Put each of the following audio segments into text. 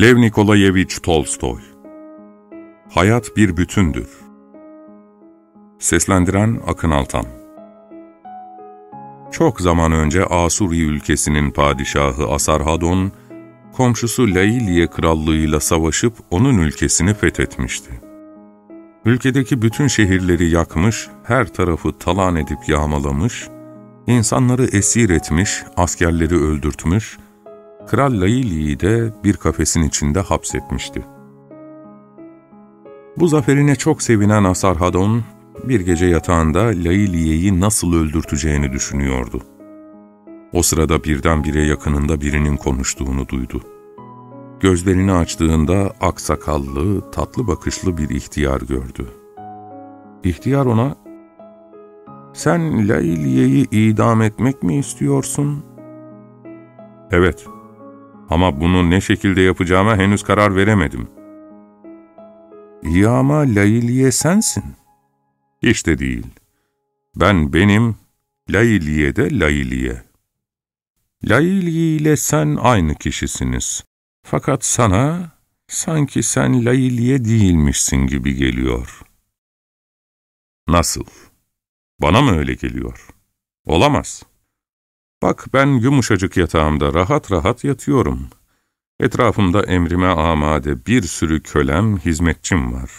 Lev Nikolayevich Tolstoy Hayat bir bütündür. Seslendiren Akın Altan Çok zaman önce Asuri ülkesinin padişahı Asarhadon, komşusu Lailiye krallığıyla savaşıp onun ülkesini fethetmişti. Ülkedeki bütün şehirleri yakmış, her tarafı talan edip yağmalamış, insanları esir etmiş, askerleri öldürtmüş, Kral Laili'yi de bir kafesin içinde hapsetmişti. Bu zaferine çok sevinen Asarhadon, bir gece yatağında Lailiye'yi nasıl öldürteceğini düşünüyordu. O sırada birdenbire yakınında birinin konuştuğunu duydu. Gözlerini açtığında aksakallı, tatlı bakışlı bir ihtiyar gördü. İhtiyar ona, ''Sen Lailiye'yi idam etmek mi istiyorsun?'' ''Evet, ama bunu ne şekilde yapacağıma henüz karar veremedim. İyi ama Lailiye sensin. Hiç de değil. Ben benim, Lailiye de Lailiye. Lailiye ile sen aynı kişisiniz. Fakat sana sanki sen Lailiye değilmişsin gibi geliyor. Nasıl? Bana mı öyle geliyor? Olamaz. Bak ben yumuşacık yatağımda rahat rahat yatıyorum. Etrafımda emrime amade bir sürü kölem, hizmetçim var.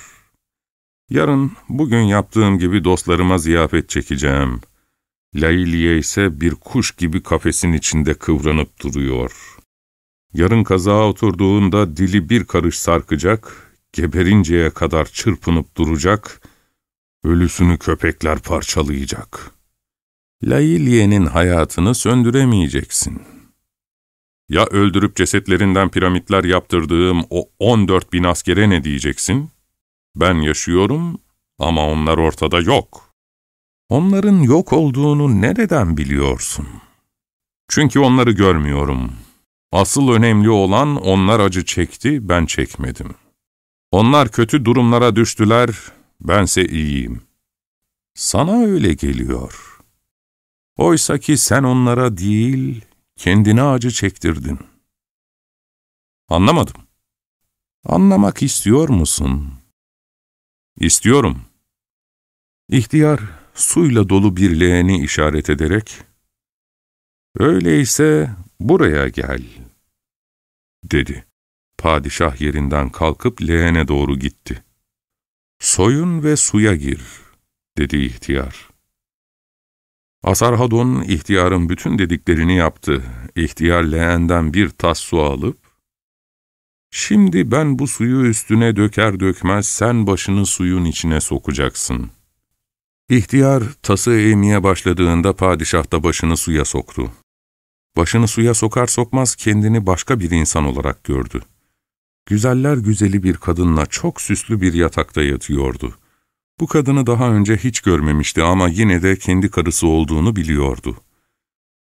Yarın bugün yaptığım gibi dostlarıma ziyafet çekeceğim. Lailiye ise bir kuş gibi kafesin içinde kıvranıp duruyor. Yarın kazağa oturduğunda dili bir karış sarkacak, geberinceye kadar çırpınıp duracak, ölüsünü köpekler parçalayacak.'' Lailiye'nin hayatını söndüremeyeceksin. Ya öldürüp cesetlerinden piramitler yaptırdığım o 14 bin askere ne diyeceksin? Ben yaşıyorum ama onlar ortada yok. Onların yok olduğunu nereden biliyorsun? Çünkü onları görmüyorum. Asıl önemli olan onlar acı çekti, ben çekmedim. Onlar kötü durumlara düştüler, bense iyiyim. Sana öyle geliyor.'' Oysa ki sen onlara değil, kendine acı çektirdin. Anlamadım. Anlamak istiyor musun? İstiyorum. İhtiyar suyla dolu bir leğeni işaret ederek, ''Öyleyse buraya gel.'' dedi. Padişah yerinden kalkıp leğene doğru gitti. ''Soyun ve suya gir.'' dedi ihtiyar. Asarhadon ihtiyarın bütün dediklerini yaptı. İhtiyar leğenden bir tas su alıp, ''Şimdi ben bu suyu üstüne döker dökmez sen başını suyun içine sokacaksın.'' İhtiyar tası eğmeye başladığında padişah da başını suya soktu. Başını suya sokar sokmaz kendini başka bir insan olarak gördü. Güzeller güzeli bir kadınla çok süslü bir yatakta yatıyordu. Bu kadını daha önce hiç görmemişti ama yine de kendi karısı olduğunu biliyordu.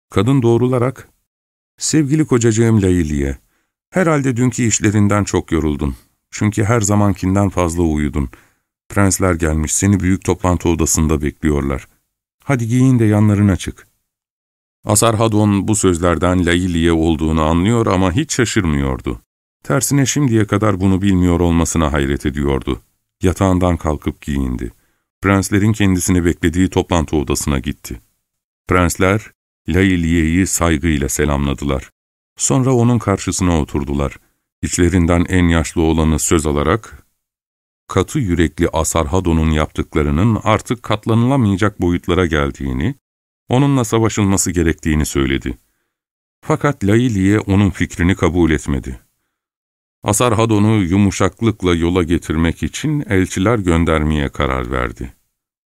Kadın doğrularak, ''Sevgili kocacığım Lailiye, herhalde dünkü işlerinden çok yoruldun. Çünkü her zamankinden fazla uyudun. Prensler gelmiş, seni büyük toplantı odasında bekliyorlar. Hadi giyin de yanlarına çık.'' Asarhadon bu sözlerden Lailiye olduğunu anlıyor ama hiç şaşırmıyordu. Tersine şimdiye kadar bunu bilmiyor olmasına hayret ediyordu. Yatağından kalkıp giyindi. Prenslerin kendisini beklediği toplantı odasına gitti. Prensler, Lailiye'yi saygıyla selamladılar. Sonra onun karşısına oturdular. İçlerinden en yaşlı olanı söz alarak, katı yürekli Asarhadon'un yaptıklarının artık katlanılamayacak boyutlara geldiğini, onunla savaşılması gerektiğini söyledi. Fakat Lailiye onun fikrini kabul etmedi. Asarhadon'u yumuşaklıkla yola getirmek için elçiler göndermeye karar verdi.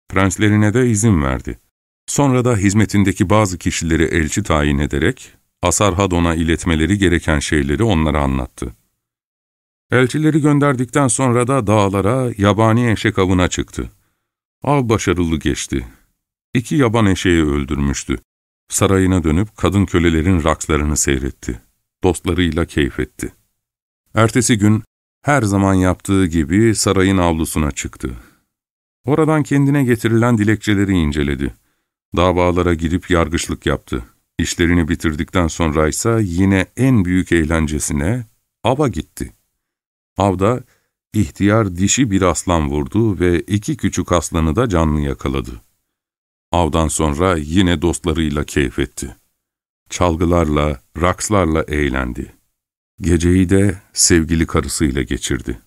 Prenslerine de izin verdi. Sonra da hizmetindeki bazı kişileri elçi tayin ederek Asarhadon'a iletmeleri gereken şeyleri onlara anlattı. Elçileri gönderdikten sonra da dağlara yabani eşek avına çıktı. Av başarılı geçti. İki yaban eşeği öldürmüştü. Sarayına dönüp kadın kölelerin rakslarını seyretti. Dostlarıyla keyfetti. Ertesi gün her zaman yaptığı gibi sarayın avlusuna çıktı. Oradan kendine getirilen dilekçeleri inceledi. Davalara girip yargıçlık yaptı. İşlerini bitirdikten sonra ise yine en büyük eğlencesine ava gitti. Avda ihtiyar dişi bir aslan vurdu ve iki küçük aslanı da canlı yakaladı. Avdan sonra yine dostlarıyla keyif etti. Çalgılarla, rakslarla eğlendi. Geceyi de sevgili karısıyla geçirdi.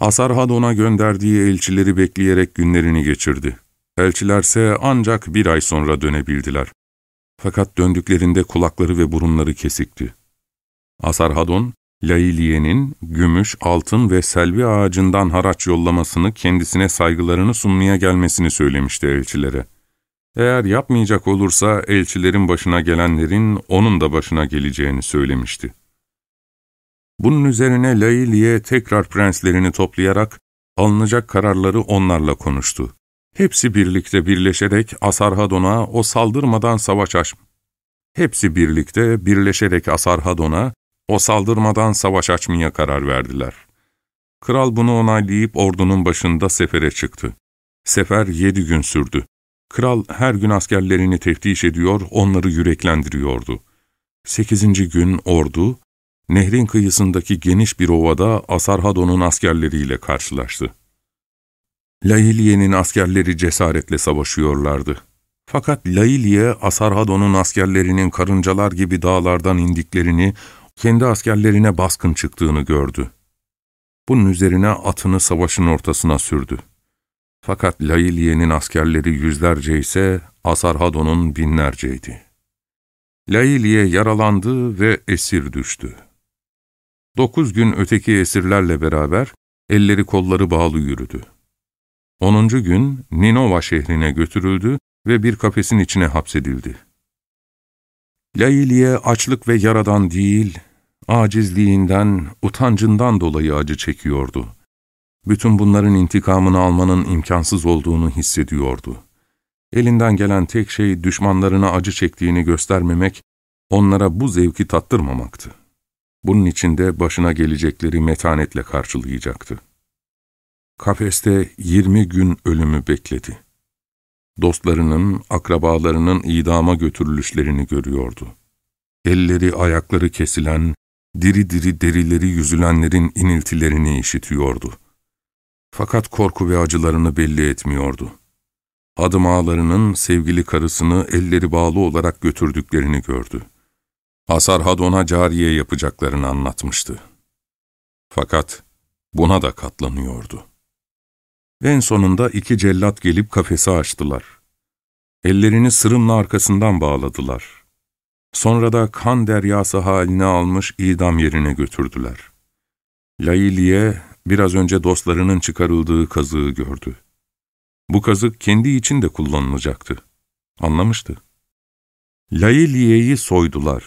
Asarhadon'a gönderdiği elçileri bekleyerek günlerini geçirdi. Elçilerse ancak bir ay sonra dönebildiler. Fakat döndüklerinde kulakları ve burunları kesikti. Asarhadon, Lailiye'nin gümüş, altın ve selvi ağacından haraç yollamasını kendisine saygılarını sunmaya gelmesini söylemişti elçilere. Eğer yapmayacak olursa elçilerin başına gelenlerin onun da başına geleceğini söylemişti. Bunun üzerine Lailiye tekrar prenslerini toplayarak alınacak kararları onlarla konuştu. Hepsi birlikte birleşerek Asarhadon'a o saldırmadan savaş aç. Hepsi birlikte birleşerek Asarhadon'a o saldırmadan savaş açmaya karar verdiler. Kral bunu onaylayıp ordunun başında sefere çıktı. Sefer yedi gün sürdü. Kral her gün askerlerini teftiş ediyor, onları yüreklendiriyordu. Sekizinci gün ordu, nehrin kıyısındaki geniş bir ovada Asarhadon'un askerleriyle karşılaştı. Lailiye'nin askerleri cesaretle savaşıyorlardı. Fakat Lailiye, Asarhadon'un askerlerinin karıncalar gibi dağlardan indiklerini, kendi askerlerine baskın çıktığını gördü. Bunun üzerine atını savaşın ortasına sürdü. Fakat Lailiye'nin askerleri yüzlerce ise Asarhadon'un binlerceydi. Lailiye yaralandı ve esir düştü. Dokuz gün öteki esirlerle beraber elleri kolları bağlı yürüdü. Onuncu gün Ninova şehrine götürüldü ve bir kafesin içine hapsedildi. Lailiye açlık ve yaradan değil, acizliğinden, utancından dolayı acı çekiyordu. Bütün bunların intikamını almanın imkansız olduğunu hissediyordu. Elinden gelen tek şey düşmanlarına acı çektiğini göstermemek, onlara bu zevki tattırmamaktı. Bunun için de başına gelecekleri metanetle karşılayacaktı. Kafeste yirmi gün ölümü bekledi. Dostlarının, akrabalarının idama götürülüşlerini görüyordu. Elleri, ayakları kesilen, diri diri derileri yüzülenlerin iniltilerini işitiyordu. Fakat korku ve acılarını belli etmiyordu. Adım ağalarının sevgili karısını elleri bağlı olarak götürdüklerini gördü. Asarhadon'a cariye yapacaklarını anlatmıştı. Fakat buna da katlanıyordu. En sonunda iki cellat gelip kafesi açtılar. Ellerini sırımla arkasından bağladılar. Sonra da kan deryası haline almış idam yerine götürdüler. Lailiye biraz önce dostlarının çıkarıldığı kazığı gördü. Bu kazık kendi için de kullanılacaktı. Anlamıştı. Lailiye'yi soydular.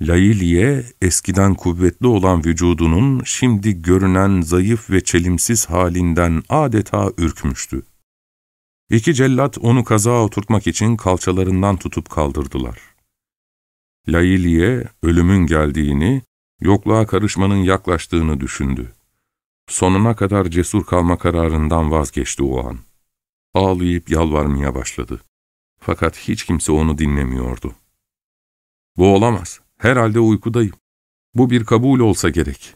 Lailiye, eskiden kuvvetli olan vücudunun şimdi görünen zayıf ve çelimsiz halinden adeta ürkmüştü. İki cellat onu kazağa oturtmak için kalçalarından tutup kaldırdılar. Lailiye, ölümün geldiğini, yokluğa karışmanın yaklaştığını düşündü. Sonuna kadar cesur kalma kararından vazgeçti o an. Ağlayıp yalvarmaya başladı. Fakat hiç kimse onu dinlemiyordu. Bu olamaz. Herhalde uykudayım. Bu bir kabul olsa gerek,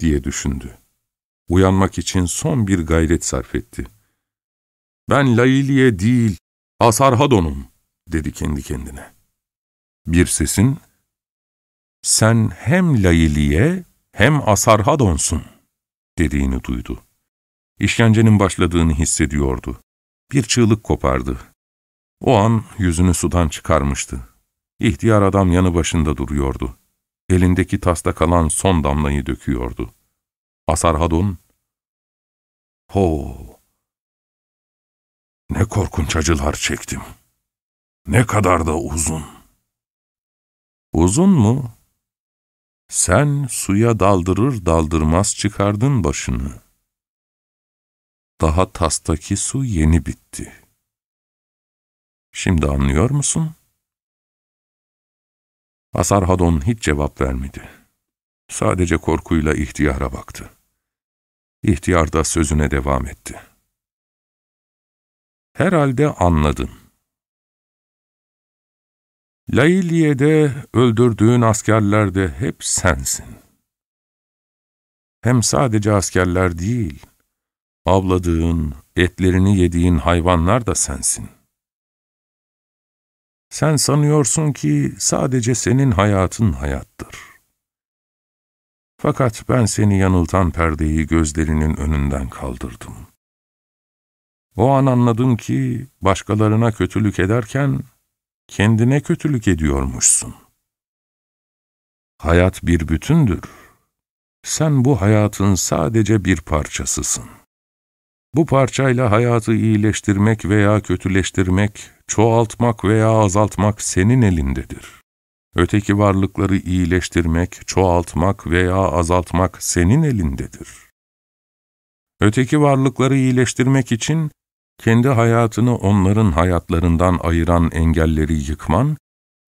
diye düşündü. Uyanmak için son bir gayret sarf etti. Ben Lailiye değil, Asarhadon'um, dedi kendi kendine. Bir sesin, sen hem Lailiye hem Asarhadon'sun, dediğini duydu. İşkencenin başladığını hissediyordu. Bir çığlık kopardı. O an yüzünü sudan çıkarmıştı. İhtiyar adam yanı başında duruyordu. Elindeki tasta kalan son damlayı döküyordu. Asarhadon, ''Ho! Ne korkunç acılar çektim. Ne kadar da uzun.'' ''Uzun mu? Sen suya daldırır daldırmaz çıkardın başını. Daha tastaki su yeni bitti. Şimdi anlıyor musun?'' Asarhadon hiç cevap vermedi. Sadece korkuyla ihtiyara baktı. İhtiyar da sözüne devam etti. Herhalde anladın. Lailiye'de öldürdüğün askerlerde hep sensin. Hem sadece askerler değil, avladığın, etlerini yediğin hayvanlar da sensin. Sen sanıyorsun ki sadece senin hayatın hayattır. Fakat ben seni yanıltan perdeyi gözlerinin önünden kaldırdım. O an anladım ki başkalarına kötülük ederken kendine kötülük ediyormuşsun. Hayat bir bütündür. Sen bu hayatın sadece bir parçasısın. Bu parçayla hayatı iyileştirmek veya kötüleştirmek, çoğaltmak veya azaltmak senin elindedir. Öteki varlıkları iyileştirmek, çoğaltmak veya azaltmak senin elindedir. Öteki varlıkları iyileştirmek için kendi hayatını onların hayatlarından ayıran engelleri yıkman,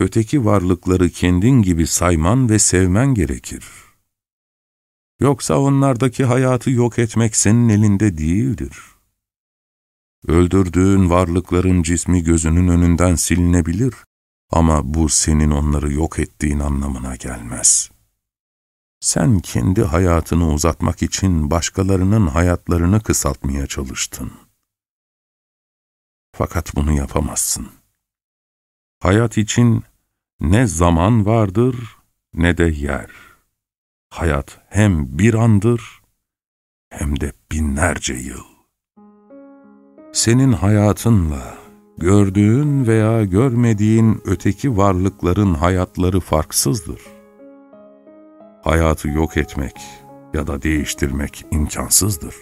öteki varlıkları kendin gibi sayman ve sevmen gerekir. Yoksa onlardaki hayatı yok etmek senin elinde değildir. Öldürdüğün varlıkların cismi gözünün önünden silinebilir ama bu senin onları yok ettiğin anlamına gelmez. Sen kendi hayatını uzatmak için başkalarının hayatlarını kısaltmaya çalıştın. Fakat bunu yapamazsın. Hayat için ne zaman vardır ne de yer. Hayat hem bir andır hem de binlerce yıl. Senin hayatınla gördüğün veya görmediğin öteki varlıkların hayatları farksızdır. Hayatı yok etmek ya da değiştirmek imkansızdır.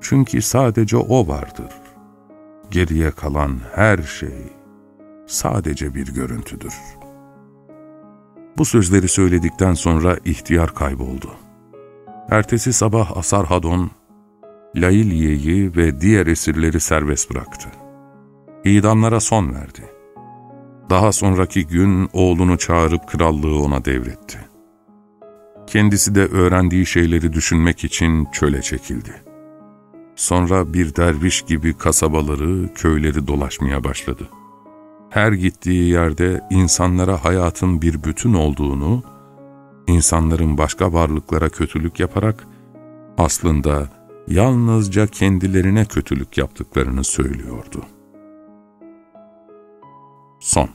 Çünkü sadece O vardır. Geriye kalan her şey sadece bir görüntüdür. Bu sözleri söyledikten sonra ihtiyar kayboldu. Ertesi sabah Asar Hadon, Lailiye'yi ve diğer esirleri serbest bıraktı. İdamlara son verdi. Daha sonraki gün oğlunu çağırıp krallığı ona devretti. Kendisi de öğrendiği şeyleri düşünmek için çöle çekildi. Sonra bir derviş gibi kasabaları, köyleri dolaşmaya başladı. Her gittiği yerde insanlara hayatın bir bütün olduğunu, insanların başka varlıklara kötülük yaparak aslında yalnızca kendilerine kötülük yaptıklarını söylüyordu. Son